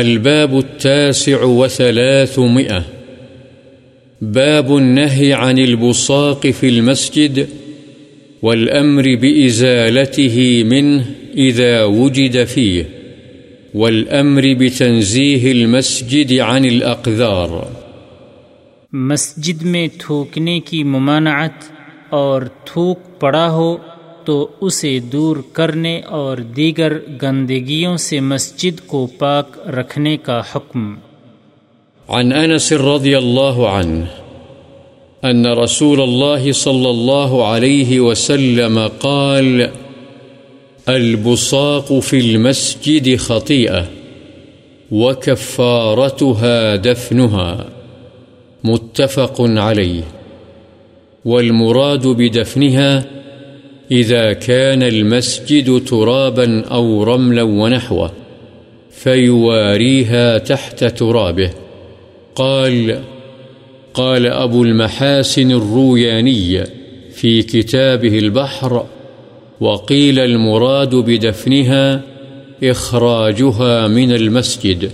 الباب التاسع وثلاثمئة باب النهي عن البصاق في المسجد والأمر بإزالته منه إذا وجد فيه، والأمر بتنزيه المسجد عن الأقذار. مسجد میں تھوکنے کی ممانعت اور تھوک پڑا ہو تو اسے دور کرنے اور دیگر گندگیوں سے مسجد کو پاک رکھنے کا حکم۔ عن أنس رضي الله عنه أن رسول الله صلى الله عليه وسلم قال، البصاق في المسجد خطيئة وكفارتها دفنها متفق عليه والمراد بدفنها إذا كان المسجد ترابا أو رملا ونحوه فيواريها تحت ترابه. قال قال أبو المحاسن الروياني في كتابه البحر، وقيل المراد بدفنها إخراجها من المسجد.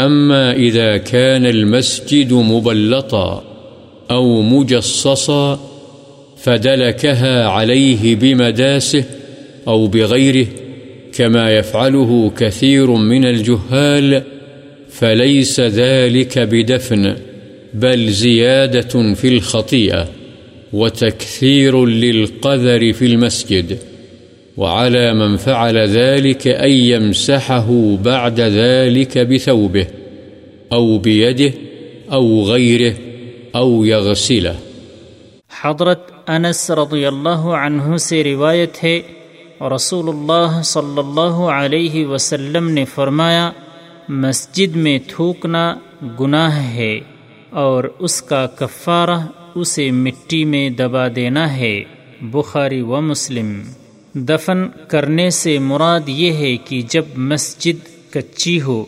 أما إذا كان المسجد مبلطا أو مجصصا فدلكها عليه بمداسه أو بغيره، كما يفعله كثير من الجهال، فليس ذلك بدفن، بل زيادة في الخطيئة، وتكثير للقذر في المسجد، وعلى من فعل ذلك أن يمسحه بعد ذلك بثوبه، أو بيده، أو غيره، أو يغسله. حضرت انس رضی اللہ عنہ سے روایت ہے رسول اللہ صلی اللہ علیہ وسلم نے فرمایا، مسجد میں تھوکنا گناہ ہے اور اس کا کفارہ اسے مٹی میں دبا دینا ہے۔ بخاری و مسلم۔ دفن کرنے سے مراد یہ ہے کہ جب مسجد کچی ہو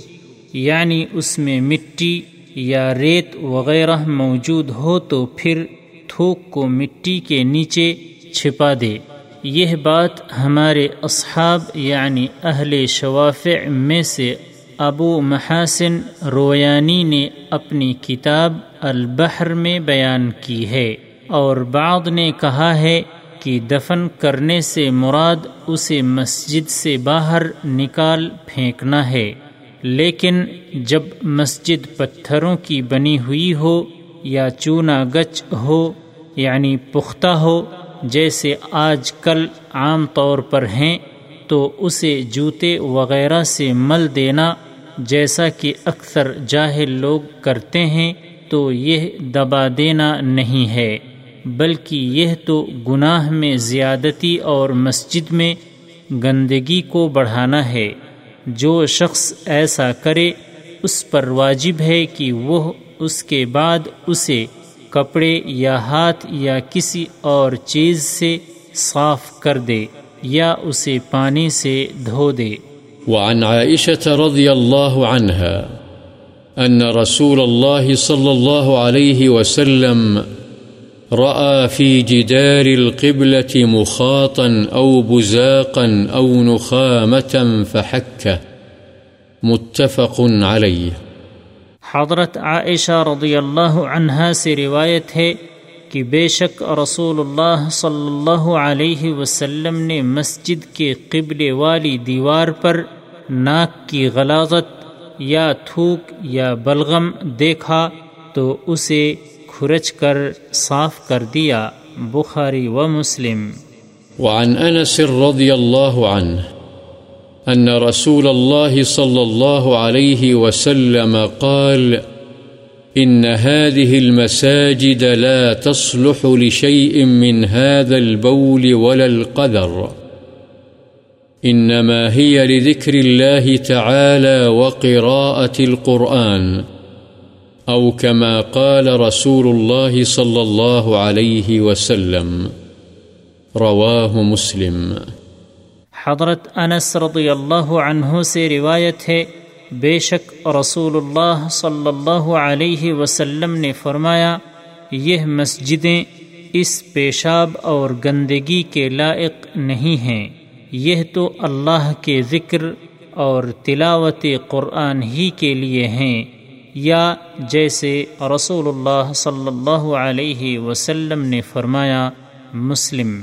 یعنی اس میں مٹی یا ریت وغیرہ موجود ہو تو پھر تھوک کو مٹی کے نیچے چھپا دے۔ یہ بات ہمارے اصحاب یعنی اہل شوافع میں سے ابو محاسن رویانی نے اپنی کتاب البحر میں بیان کی ہے اور بعض نے کہا ہے کہ دفن کرنے سے مراد اسے مسجد سے باہر نکال پھینکنا ہے، لیکن جب مسجد پتھروں کی بنی ہوئی ہو یا چونا گچ ہو یعنی پختہ ہو، جیسے آج کل عام طور پر ہیں، تو اسے جوتے وغیرہ سے مل دینا، جیسا کہ اکثر جاہل لوگ کرتے ہیں، تو یہ دبا دینا نہیں ہے۔ بلکہ یہ تو گناہ میں زیادتی اور مسجد میں گندگی کو بڑھانا ہے۔ جو شخص ایسا کرے، اس پر واجب ہے کہ وہ اس کے بعد اسے کپڑے یا ہاتھ یا کسی اور چیز سے صاف کر دے یا اسے پانی سے دھو دے۔ وعن عائشة رضي الله عنها أن رسول الله صلى الله عليه وسلم رأى في جدار القبلة مخاطا أو بزاقا أو نخامة فحكه متفق عليه حضرت عائشہ رضی اللہ عنہا سے روایت ہے کہ بے شک رسول اللہ صلی اللہ علیہ وسلم نے مسجد کے قبل والی دیوار پر ناک کی غلاظت یا تھوک یا بلغم دیکھا تو اسے کھرچ کر صاف کر دیا، بخاری و مسلم۔ وعن أنس رضي الله عنه أن رسول الله صلى الله عليه وسلم قال، إن هذه المساجد لا تصلح لشيء من هذا البول ولا القذر إنما هي لذكر الله تعالى وقراءة القرآن، أو كما قال رسول الله صلى الله عليه وسلم. رواه مسلم. حضرت انس رضی اللہ عنہ سے روایت ہے، بے شک رسول اللہ صلی اللہ علیہ وسلم نے فرمایا، یہ مسجدیں اس پیشاب اور گندگی کے لائق نہیں ہیں۔ یہ تو اللہ کے ذکر اور تلاوت قرآن ہی کے لیے ہیں۔ یا جیسے رسول اللہ صلی اللہ علیہ وسلم نے فرمایا، مسلم